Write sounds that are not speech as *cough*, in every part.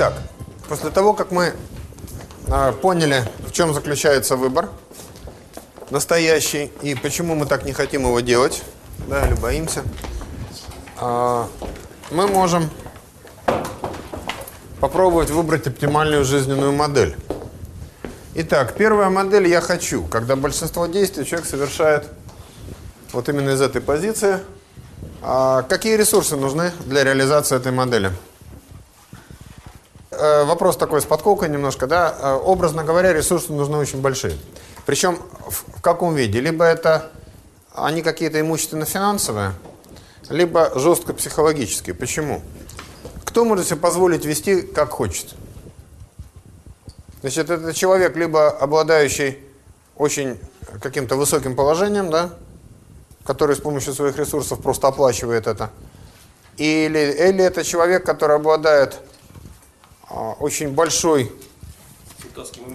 Итак, после того, как мы э, поняли, в чем заключается выбор настоящий и почему мы так не хотим его делать, да, или боимся, э, мы можем попробовать выбрать оптимальную жизненную модель. Итак, первая модель «я хочу», когда большинство действий человек совершает вот именно из этой позиции. А какие ресурсы нужны для реализации этой модели? Э, вопрос такой с подколкой немножко, да. Э, образно говоря, ресурсы нужны очень большие. Причем в, каком виде? Либо это они какие-то имущественно-финансовые, либо жестко психологические. Почему? Кто может себе позволить вести как хочет? Значит, это человек, либо обладающий очень каким-то высоким положением, да, который с помощью своих ресурсов просто оплачивает это. Или, или это человек, который обладает очень большой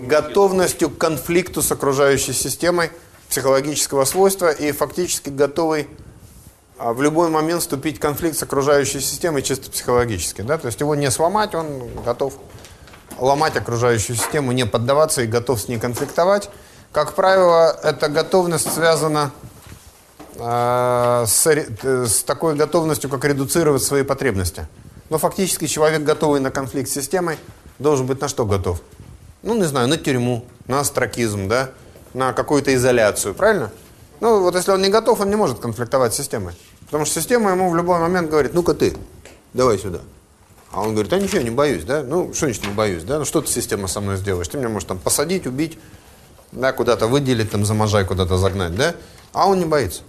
готовностью к конфликту с окружающей системой психологического свойства и фактически готовый а, в любой момент вступить в конфликт с окружающей системой чисто психологически. Да? То есть его не сломать, он готов ломать окружающую систему, не поддаваться и готов с ней конфликтовать. Как правило, эта готовность связана э, с, с такой готовностью, как редуцировать свои потребности. Но фактически человек, готовый на конфликт с системой, должен быть на что готов? Ну, не знаю, на тюрьму, на астракизм, да, на какую-то изоляцию, правильно? Ну, вот если он не готов, он не может конфликтовать с системой. Потому что система ему в любой момент говорит, ну-ка ты, давай сюда. А он говорит, а ничего, не боюсь, да? Ну, что значит не боюсь, да? Ну, что ты система со мной сделаешь? Ты меня можешь там посадить, убить, да, куда-то выделить, там, заможай, куда-то загнать, да? А он не боится.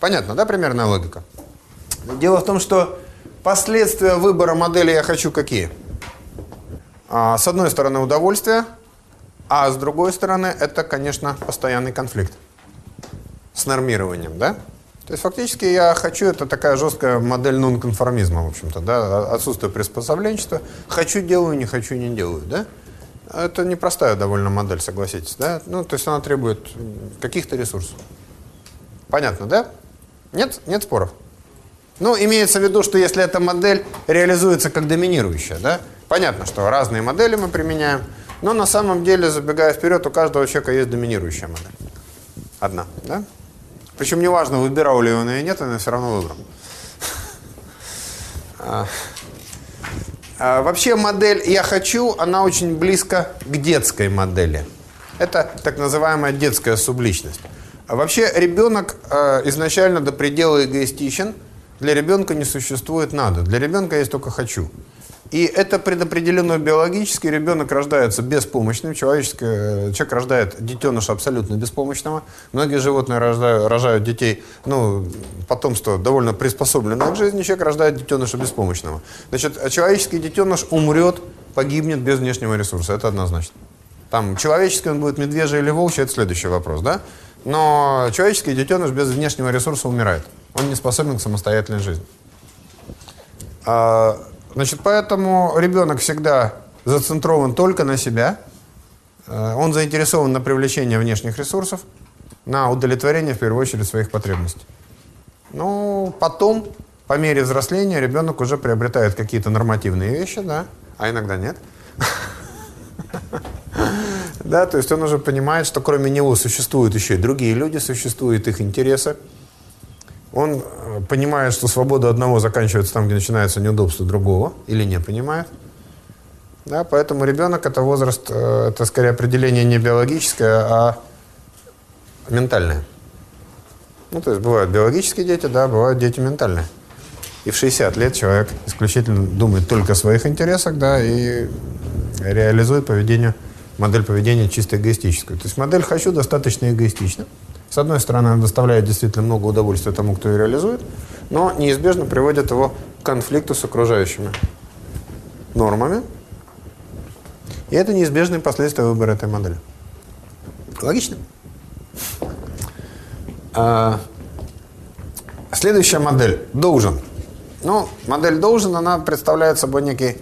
Понятно, да, примерная логика? Дело в том, что последствия выбора модели «я хочу» какие? А, с одной стороны, удовольствие, а с другой стороны, это, конечно, постоянный конфликт с нормированием, да? То есть фактически я хочу, это такая жесткая модель нонконформизма, в общем-то, да, отсутствие приспособленчества. Хочу, делаю, не хочу, не делаю, да? Это непростая довольно модель, согласитесь, да? Ну, то есть она требует каких-то ресурсов. Понятно, да? Нет? Нет споров? Ну, имеется в виду, что если эта модель реализуется как доминирующая, да? Понятно, что разные модели мы применяем, но на самом деле, забегая вперед, у каждого человека есть доминирующая модель. Одна, да? Причем неважно, выбирал ли он или нет, он все равно выбрал. *laughs* А, а, вообще модель «я хочу», она очень близко к детской модели. Это так называемая детская субличность. А вообще ребенок э, изначально до предела эгоистичен. Для ребенка не существует «надо». Для ребенка есть только «хочу». И это предопределено биологически. Ребенок рождается беспомощным. Человеческий, э, человек рождает детеныша абсолютно беспомощного. Многие животные рождают, рожают детей, ну, потомство довольно приспособленное к жизни. Человек рождает детеныша беспомощного. Значит, человеческий детеныш умрет, погибнет без внешнего ресурса. Это однозначно. Там, человеческий он будет медвежий или волчий, это следующий вопрос, да? Но человеческий детеныш без внешнего ресурса умирает. Он не способен к самостоятельной жизни. А, Значит, поэтому ребенок всегда зацентрован только на себя. Э, он заинтересован на привлечение внешних ресурсов, на удовлетворение, в первую очередь, своих потребностей. Ну, потом, по мере взросления, ребенок уже приобретает какие-то нормативные вещи, да, а иногда нет. *laughs* Да, то есть он уже понимает, что кроме него существуют еще и другие люди, существуют их интересы он э, понимает, что свобода одного заканчивается там, где начинается неудобство другого, или не понимает. Да, поэтому ребенок – это возраст, э, это скорее определение не биологическое, а ментальное. Ну, то есть бывают биологические дети, да, бывают дети ментальные. И в 60 лет человек исключительно думает только о своих интересах, да, и реализует поведение, модель поведения чисто эгоистическую. То есть модель «хочу» достаточно эгоистична. С одной стороны, она доставляет действительно много удовольствия тому, кто ее реализует, но неизбежно приводит его к конфликту с окружающими нормами. И это неизбежные последствия выбора этой модели. Логично? А, следующая модель – должен. Ну, модель должен, она представляет собой некий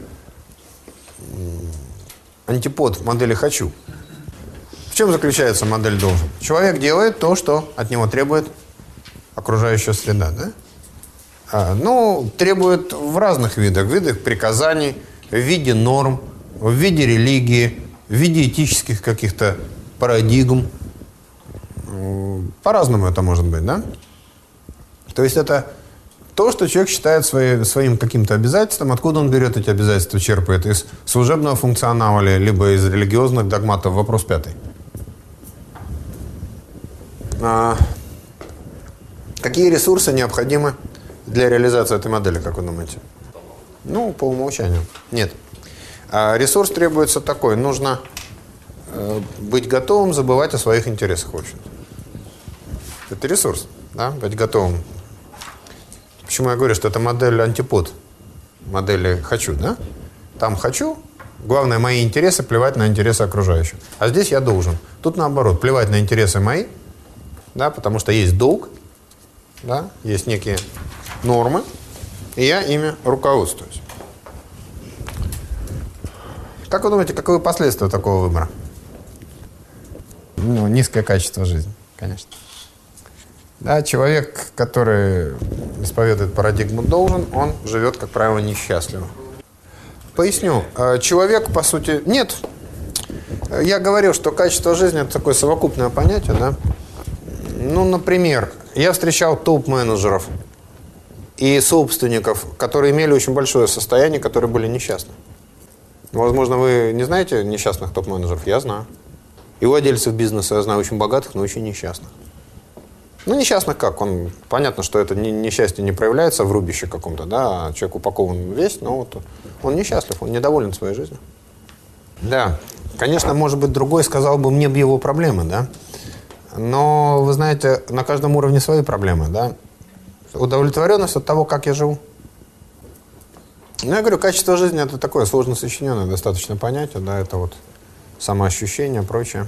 антипод модели «хочу» чем заключается модель должен? Человек делает то, что от него требует окружающая среда, да? А, ну, требует в разных видах. Видах приказаний, в виде норм, в виде религии, в виде этических каких-то парадигм. По-разному это может быть, да? То есть это то, что человек считает свои, своим каким-то обязательством, откуда он берет эти обязательства, черпает из служебного функционала, либо из религиозных догматов. Вопрос пятый. А, какие ресурсы необходимы для реализации этой модели, как вы думаете? Ну, по умолчанию. Нет. А ресурс требуется такой. Нужно э, быть готовым забывать о своих интересах, в общем Это ресурс, да, быть готовым. Почему я говорю, что это модель антипод модели «хочу», да? Там «хочу», главное, мои интересы, плевать на интересы окружающих. А здесь я должен. Тут наоборот, плевать на интересы мои, да, потому что есть долг, да, есть некие нормы, и я ими руководствуюсь. Как вы думаете, каковы последствия такого выбора? Ну, низкое качество жизни, конечно. Да, человек, который исповедует парадигму «должен», он живет, как правило, несчастливо. Поясню. А, человек, по сути, нет. Я говорил, что качество жизни – это такое совокупное понятие, да. Ну, например, я встречал топ-менеджеров и собственников, которые имели очень большое состояние, которые были несчастны. Возможно, вы не знаете несчастных топ-менеджеров? Я знаю. И владельцев бизнеса я знаю очень богатых, но очень несчастных. Ну, несчастных как? Он, понятно, что это несчастье не проявляется в рубище каком-то, да, а человек упакован весь, но вот он несчастлив, он недоволен своей жизнью. Да, конечно, может быть, другой сказал бы, мне бы его проблемы, да. Но, вы знаете, на каждом уровне свои проблемы, да. Удовлетворенность от того, как я живу. Ну, я говорю, качество жизни – это такое сложно сочиненное достаточно понятие, да, это вот самоощущение, прочее.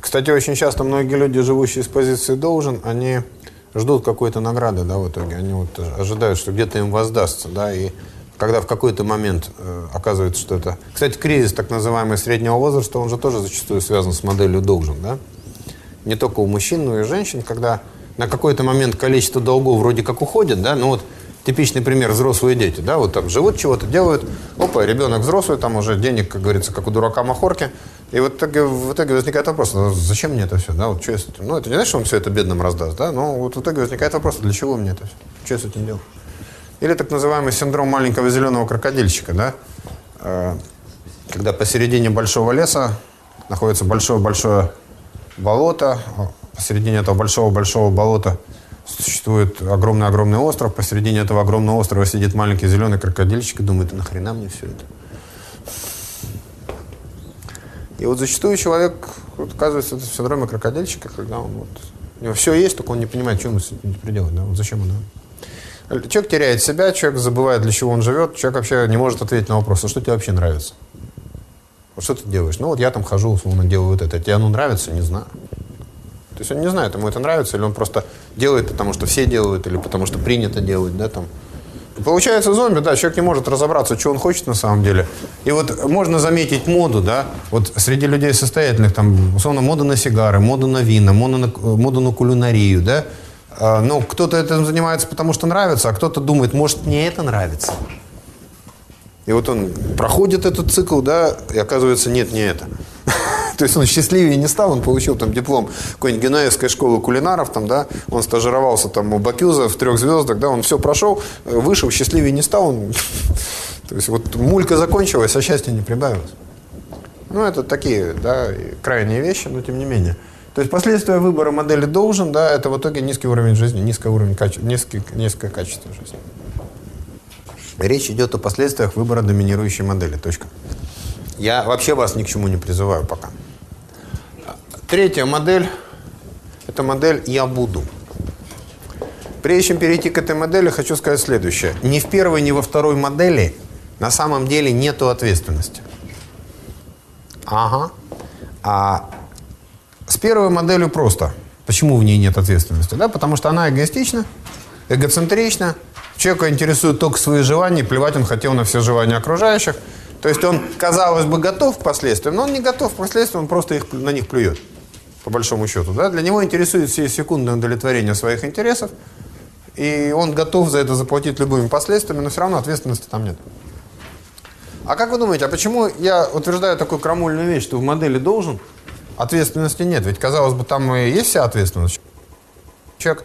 Кстати, очень часто многие люди, живущие с позиции «должен», они ждут какой-то награды, да, в итоге. Они вот ожидают, что где-то им воздастся, да, и когда в какой-то момент э, оказывается, что это... Кстати, кризис так называемый среднего возраста, он же тоже зачастую связан с моделью «должен», да? Не только у мужчин, но и у женщин, когда на какой-то момент количество долгов вроде как уходит, да, ну вот типичный пример взрослые дети, да, вот там живут, чего-то делают, опа, ребенок взрослый, там уже денег, как говорится, как у дурака махорки, и вот итоге, в итоге возникает вопрос, ну, зачем мне это все, да, вот что я с этим, ну, это не значит, что он все это бедным раздаст, да, но вот в итоге возникает вопрос, для чего мне это все, что я с этим делаю? Или так называемый синдром маленького зеленого крокодильчика, да, э, когда посередине большого леса находится большое-большое болото, посередине этого большого-большого болота существует огромный-огромный остров, посередине этого огромного острова сидит маленький зеленый крокодильчик и думает, а нахрена мне все это? И вот зачастую человек вот, оказывается в синдроме крокодильчика, когда он вот, у него все есть, только он не понимает, что ему с этим приделать, да, вот зачем он. Да? Человек теряет себя, человек забывает, для чего он живет, человек вообще не может ответить на вопрос, а что тебе вообще нравится? Вот что ты делаешь? Ну вот я там хожу, условно, делаю вот это. Тебе оно нравится? Не знаю. То есть он не знает, ему это нравится, или он просто делает, потому что все делают, или потому что принято делать, да, там. Получается зомби, да, человек не может разобраться, что он хочет на самом деле. И вот можно заметить моду, да, вот среди людей состоятельных, там, условно, мода на сигары, мода на вина, мода на, мода на кулинарию, да. А, но кто-то этим занимается, потому что нравится, а кто-то думает, может, мне это нравится. И вот он проходит этот цикл, да, и оказывается, нет, не это. *laughs* *laughs* То есть он счастливее не стал, он получил там диплом какой-нибудь Генаевской школы кулинаров, там, да, он стажировался там у Бакюза в трех звездах, да, он все прошел, вышел, счастливее не стал, он... *laughs* То есть вот мулька закончилась, а счастья не прибавилось. Ну, это такие, да, крайние вещи, но тем не менее. То есть последствия выбора модели должен, да, это в итоге низкий уровень жизни, низкий уровень качества, низкий, низкое качество жизни. Речь идет о последствиях выбора доминирующей модели. Точка. Я вообще вас ни к чему не призываю пока. Третья модель – это модель «я буду». Прежде чем перейти к этой модели, хочу сказать следующее. Ни в первой, ни во второй модели на самом деле нету ответственности. Ага. А с первой моделью просто. Почему в ней нет ответственности? Да, потому что она эгоистична, эгоцентрична, человека интересует только свои желания, плевать он хотел на все желания окружающих. То есть он, казалось бы, готов к последствиям, но он не готов к последствиям, он просто их, на них плюет по большому счету. Да? Для него интересует все секундное удовлетворение своих интересов, и он готов за это заплатить любыми последствиями, но все равно ответственности там нет. А как вы думаете, а почему я утверждаю такую крамольную вещь, что в модели должен, ответственности нет? Ведь, казалось бы, там и есть вся ответственность. Человек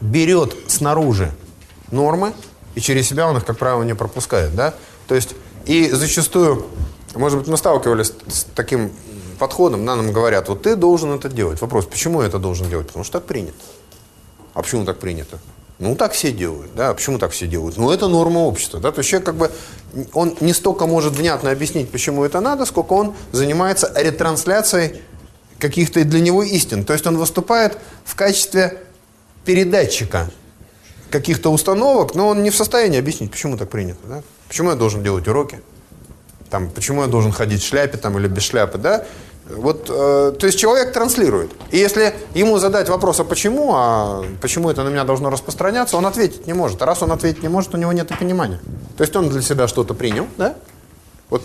берет снаружи нормы, и через себя он их, как правило, не пропускает, да? То есть, и зачастую, может быть, мы сталкивались с таким подходом, нам говорят, вот ты должен это делать. Вопрос, почему я это должен делать? Потому что так принято. А почему так принято? Ну, так все делают, да, а почему так все делают? Ну, это норма общества, да, то есть человек как бы, он не столько может внятно объяснить, почему это надо, сколько он занимается ретрансляцией каких-то для него истин. То есть он выступает в качестве передатчика каких-то установок, но он не в состоянии объяснить, почему так принято, да? Почему я должен делать уроки? Там, почему я должен ходить в шляпе там, или без шляпы, да? Вот, э, то есть человек транслирует. И если ему задать вопрос, а почему, а почему это на меня должно распространяться, он ответить не может. А раз он ответить не может, у него нет понимания. То есть он для себя что-то принял, да? Вот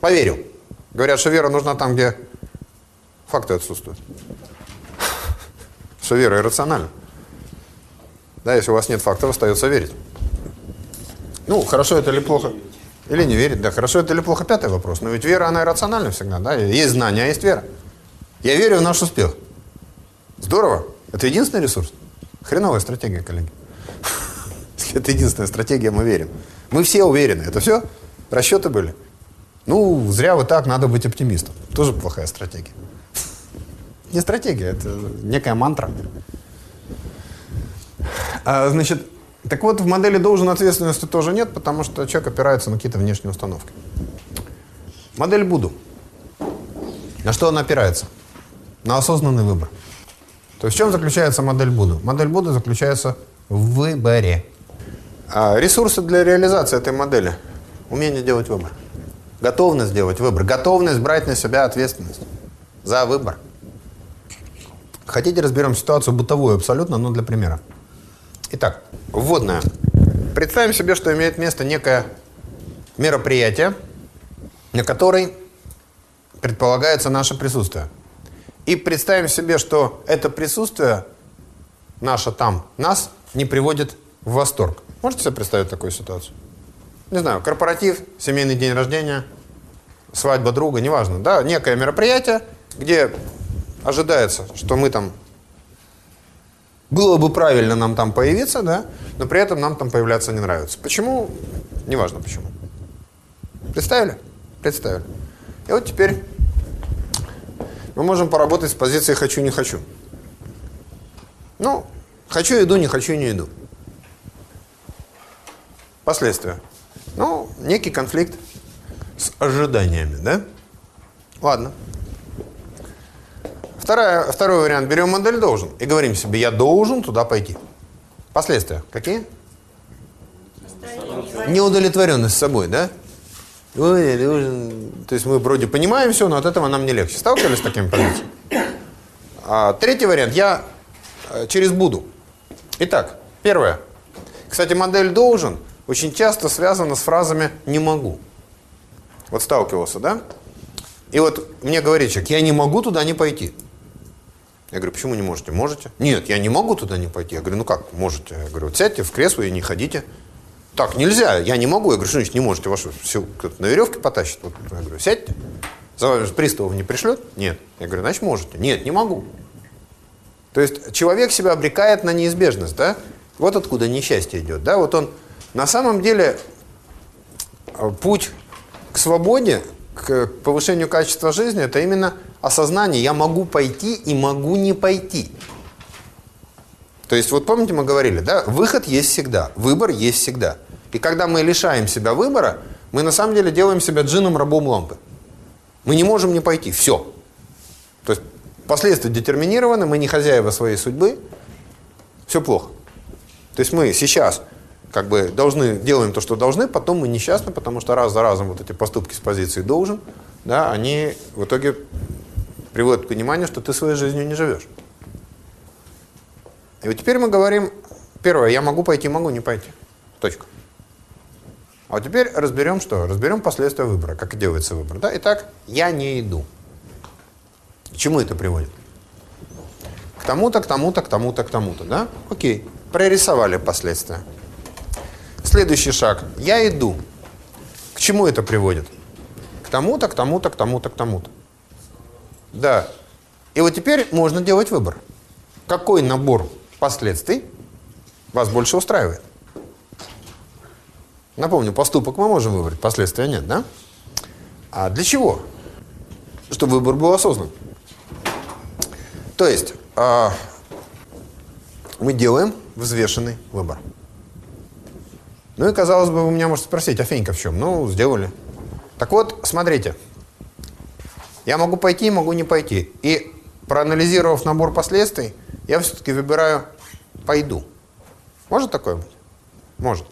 поверил. Говорят, что вера нужна там, где факты отсутствуют. Что вера иррациональна. Да, если у вас нет фактов, остается верить. Ну, хорошо это или плохо? Или не верит, да. Хорошо это или плохо, пятый вопрос. Но ведь вера, она иррациональна всегда, да. Есть знания, а есть вера. Я верю в наш успех. Здорово. Это единственный ресурс. Хреновая стратегия, коллеги. *laughs* Это единственная стратегия, мы верим. Мы все уверены. Это все? Расчеты были? Ну, зря вы так, надо быть оптимистом. Тоже плохая стратегия. *laughs* Не стратегия, это некая мантра. А, значит, так вот, в модели должен ответственности тоже нет, потому что человек опирается на какие-то внешние установки. Модель буду. На что она опирается? На осознанный выбор. То есть в чем заключается модель буду? Модель буду заключается в выборе. А ресурсы для реализации этой модели. Умение делать выбор. Готовность делать выбор. Готовность брать на себя ответственность за выбор. Хотите, разберем ситуацию бытовую абсолютно, но для примера. Итак, вводная. Представим себе, что имеет место некое мероприятие, на которой предполагается наше присутствие. И представим себе, что это присутствие наше там, нас не приводит в восторг. Можете себе представить такую ситуацию? Не знаю, корпоратив, семейный день рождения, свадьба друга, неважно. Да, некое мероприятие, где ожидается, что мы там было бы правильно нам там появиться, да, но при этом нам там появляться не нравится. Почему? Неважно почему. Представили? Представили. И вот теперь мы можем поработать с позиции «хочу, не хочу». Ну, хочу, иду, не хочу, не иду. Последствия. Ну, некий конфликт с ожиданиями, да? Ладно. Вторая, второй вариант. Берем модель «должен» и говорим себе, я должен туда пойти. Последствия какие? Неудовлетворенность собой, да? Ой, я должен... То есть мы вроде понимаем все, но от этого нам не легче. Сталкивались с такими позициями? А, третий вариант. Я э, через «буду». Итак, первое. Кстати, модель «должен» очень часто связана с фразами «не могу». Вот сталкивался, да? И вот мне говорит человек, я не могу туда не пойти. Я говорю, почему не можете? Можете? Нет, я не могу туда не пойти. Я говорю, ну как можете? Я говорю, вот сядьте в кресло и не ходите. Так, нельзя, я не могу. Я говорю, что значит не можете? Вашу все на веревке потащит. Вот, я говорю, сядьте. За вами приставов не пришлет? Нет. Я говорю, значит можете. Нет, не могу. То есть человек себя обрекает на неизбежность, да? Вот откуда несчастье идет, да? Вот он на самом деле э, путь к свободе, к повышению качества жизни, это именно осознание, я могу пойти и могу не пойти. То есть, вот помните, мы говорили, да, выход есть всегда, выбор есть всегда. И когда мы лишаем себя выбора, мы на самом деле делаем себя джином рабом лампы. Мы не можем не пойти, все. То есть, последствия детерминированы, мы не хозяева своей судьбы, все плохо. То есть, мы сейчас как бы должны, делаем то, что должны, потом мы несчастны, потому что раз за разом вот эти поступки с позиции должен, да, они в итоге приводит к пониманию, что ты своей жизнью не живешь. И вот теперь мы говорим, первое, я могу пойти, могу не пойти. Точка. А вот теперь разберем что? Разберем последствия выбора, как делается выбор. Да? Итак, я не иду. К чему это приводит? К тому-то, к тому-то, к тому-то, к тому-то. Да? Окей. Прорисовали последствия. Следующий шаг. Я иду. К чему это приводит? К тому-то, к тому-то, к тому-то, к тому-то. Да. И вот теперь можно делать выбор. Какой набор последствий вас больше устраивает? Напомню, поступок мы можем выбрать, последствия нет, да? А для чего? Чтобы выбор был осознан. То есть, э, мы делаем взвешенный выбор. Ну и, казалось бы, вы меня можете спросить, а фенька в чем? Ну, сделали. Так вот, смотрите. Я могу пойти, могу не пойти. И проанализировав набор последствий, я все-таки выбираю «пойду». Может такое быть? Может.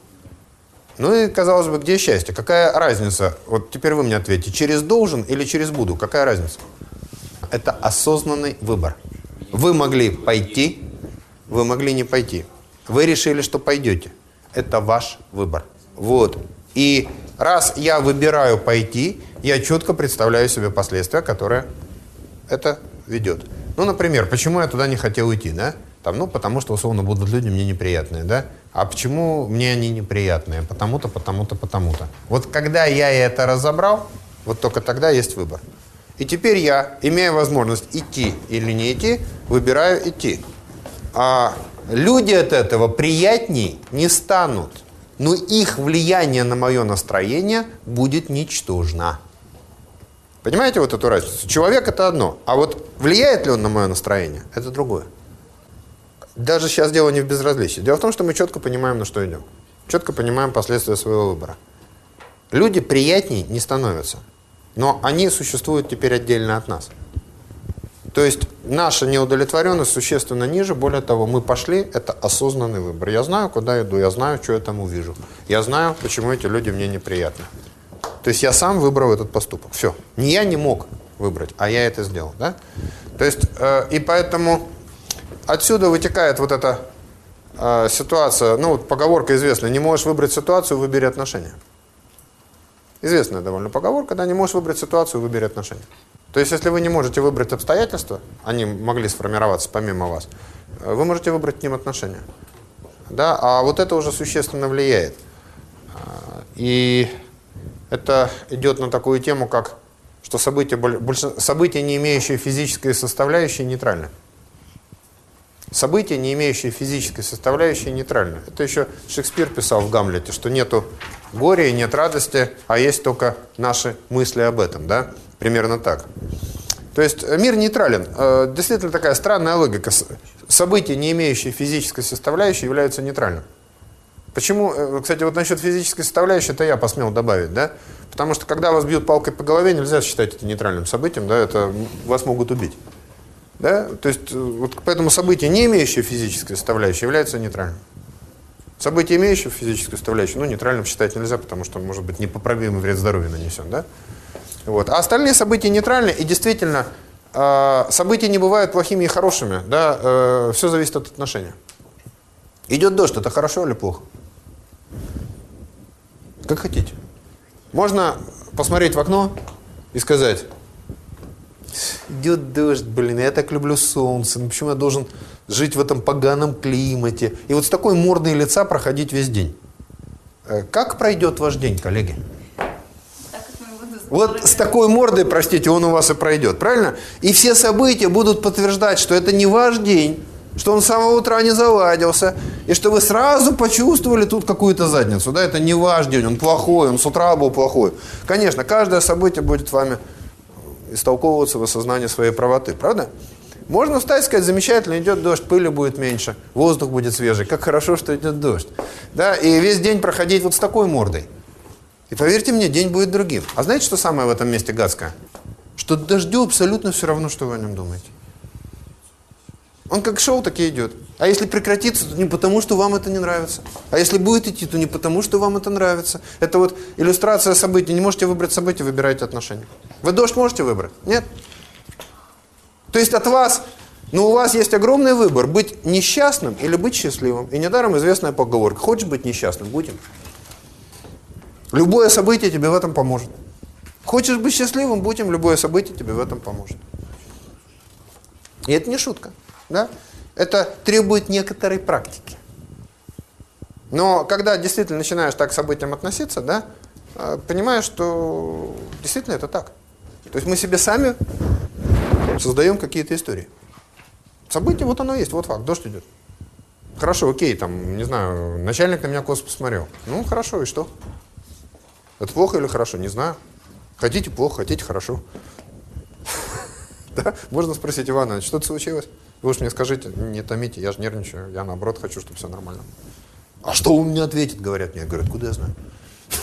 Ну и, казалось бы, где счастье? Какая разница? Вот теперь вы мне ответьте, через «должен» или через «буду»? Какая разница? Это осознанный выбор. Вы могли пойти, вы могли не пойти. Вы решили, что пойдете. Это ваш выбор. Вот. И раз я выбираю пойти, я четко представляю себе последствия, которые это ведет. Ну, например, почему я туда не хотел идти, да? Там, ну, потому что, условно, будут люди мне неприятные, да? А почему мне они неприятные? Потому-то, потому-то, потому-то. Вот когда я это разобрал, вот только тогда есть выбор. И теперь я, имея возможность идти или не идти, выбираю идти. А люди от этого приятней не станут. Но их влияние на мое настроение будет ничтожно. Понимаете вот эту разницу? Человек это одно, а вот влияет ли он на мое настроение, это другое. Даже сейчас дело не в безразличии. Дело в том, что мы четко понимаем, на что идем. Четко понимаем последствия своего выбора. Люди приятней не становятся. Но они существуют теперь отдельно от нас. То есть наша неудовлетворенность существенно ниже. Более того, мы пошли, это осознанный выбор. Я знаю, куда иду, я знаю, что я там увижу. Я знаю, почему эти люди мне неприятны. То есть я сам выбрал этот поступок. Все. Не я не мог выбрать, а я это сделал. Да? То есть, э, и поэтому отсюда вытекает вот эта э, ситуация, ну вот поговорка известная, не можешь выбрать ситуацию, выбери отношения. Известная довольно поговорка, да, не можешь выбрать ситуацию, выбери отношения. То есть, если вы не можете выбрать обстоятельства, они могли сформироваться помимо вас, э, вы можете выбрать к ним отношения. Да, а вот это уже существенно влияет. А, и это идет на такую тему, как что события, больше, события не имеющие физической составляющей, нейтральны. События, не имеющие физической составляющей, нейтральны. Это еще Шекспир писал в «Гамлете», что нету горя и нет радости, а есть только наши мысли об этом. Да? Примерно так. То есть мир нейтрален. Э, действительно такая странная логика. События, не имеющие физической составляющей, являются нейтральными. Почему, э, кстати, вот насчет физической составляющей, это я посмел добавить, да? Потому что когда вас бьют палкой по голове, нельзя считать это нейтральным событием, да, это вас могут убить. Да? То есть, э, вот поэтому события, не имеющие физической составляющей, являются нейтральным. События, имеющие физическую составляющую, ну, нейтральным считать нельзя, потому что, может быть, непоправимый вред здоровью нанесен, да? Вот. А остальные события нейтральны, и действительно, э, события не бывают плохими и хорошими, да, все зависит от отношения. Идет дождь, это хорошо или плохо? Как хотите. Можно посмотреть в окно и сказать, идет дождь, блин, я так люблю солнце, ну почему я должен жить в этом поганом климате? И вот с такой мордой лица проходить весь день. Э, как пройдет ваш день, коллеги? Вот с такой мордой, простите, он у вас и пройдет, правильно? И все события будут подтверждать, что это не ваш день, что он с самого утра не заладился, и что вы сразу почувствовали тут какую-то задницу. Да, это не ваш день, он плохой, он с утра был плохой. Конечно, каждое событие будет вами истолковываться в осознании своей правоты, правда? Можно встать и сказать, замечательно, идет дождь, пыли будет меньше, воздух будет свежий, как хорошо, что идет дождь. Да, и весь день проходить вот с такой мордой. И поверьте мне, день будет другим. А знаете, что самое в этом месте гадское? Что дождю абсолютно все равно, что вы о нем думаете. Он как шоу, так и идет. А если прекратится, то не потому, что вам это не нравится. А если будет идти, то не потому, что вам это нравится. Это вот иллюстрация событий. Не можете выбрать события, выбирайте отношения. Вы дождь можете выбрать? Нет? То есть от вас, ну у вас есть огромный выбор, быть несчастным или быть счастливым. И недаром известная поговорка. Хочешь быть несчастным? Будем. Любое событие тебе в этом поможет. Хочешь быть счастливым? Будем. Любое событие тебе в этом поможет. И это не шутка. Да? Это требует некоторой практики. Но когда действительно начинаешь так к событиям относиться, да, а, понимая, что действительно это так. То есть мы себе сами создаем какие-то истории. Событие, вот оно есть, вот факт, дождь идет. Хорошо, окей, там, не знаю, начальник на меня косо посмотрел. Ну, хорошо, и что? Это плохо или хорошо? Не знаю. Хотите плохо, хотите хорошо. Да? Можно спросить Ивана, что-то случилось? Вы уж мне скажите, не томите, я же нервничаю, я наоборот хочу, чтобы все нормально. А что он мне ответит, говорят мне. Говорят, куда я знаю? *laughs*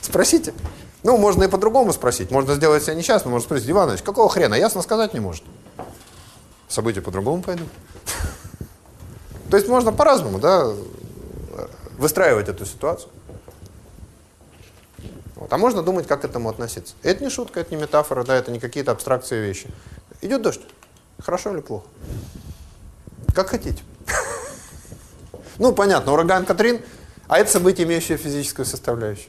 Спросите. Ну, можно и по-другому спросить. Можно сделать себя несчастным, можно спросить, Иванович, какого хрена? Ясно сказать не может. События по-другому пойдут. *laughs* То есть можно по-разному, да, выстраивать эту ситуацию. Вот. А можно думать, как к этому относиться. Это не шутка, это не метафора, да, это не какие-то абстракции вещи. Идет дождь. Хорошо или плохо? Как хотите. *laughs* Ну, понятно, ураган Катрин, а это событие, имеющее физическую составляющую.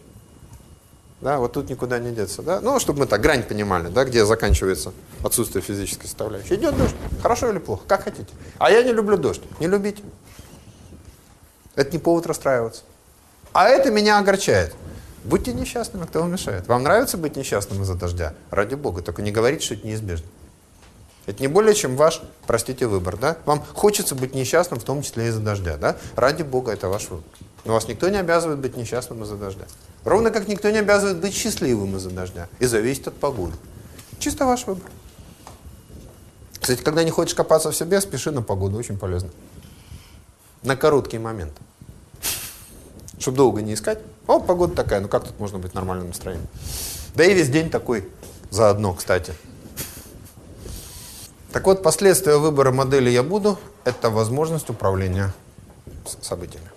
Да, вот тут никуда не деться, да? Ну, чтобы мы так грань понимали, да, где заканчивается отсутствие физической составляющей. Идет дождь. Хорошо или плохо? Как хотите. А я не люблю дождь. Не любите. Это не повод расстраиваться. А это меня огорчает. Будьте несчастными, кто вам мешает. Вам нравится быть несчастным из-за дождя? Ради Бога, только не говорите, что это неизбежно. Это не более чем ваш, простите, выбор, да? Вам хочется быть несчастным, в том числе из-за дождя, да? Ради Бога, это ваш выбор. Но вас никто не обязывает быть несчастным из-за дождя. Ровно как никто не обязывает быть счастливым из-за дождя. И зависит от погоды. Чисто ваш выбор. Кстати, когда не хочешь копаться в себе, спеши на погоду, очень полезно. На короткий момент. Чтобы долго не искать. О, погода такая, ну как тут можно быть нормальным настроением? Да и весь день такой заодно, кстати. Так вот, последствия выбора модели «Я буду» — это возможность управления событиями.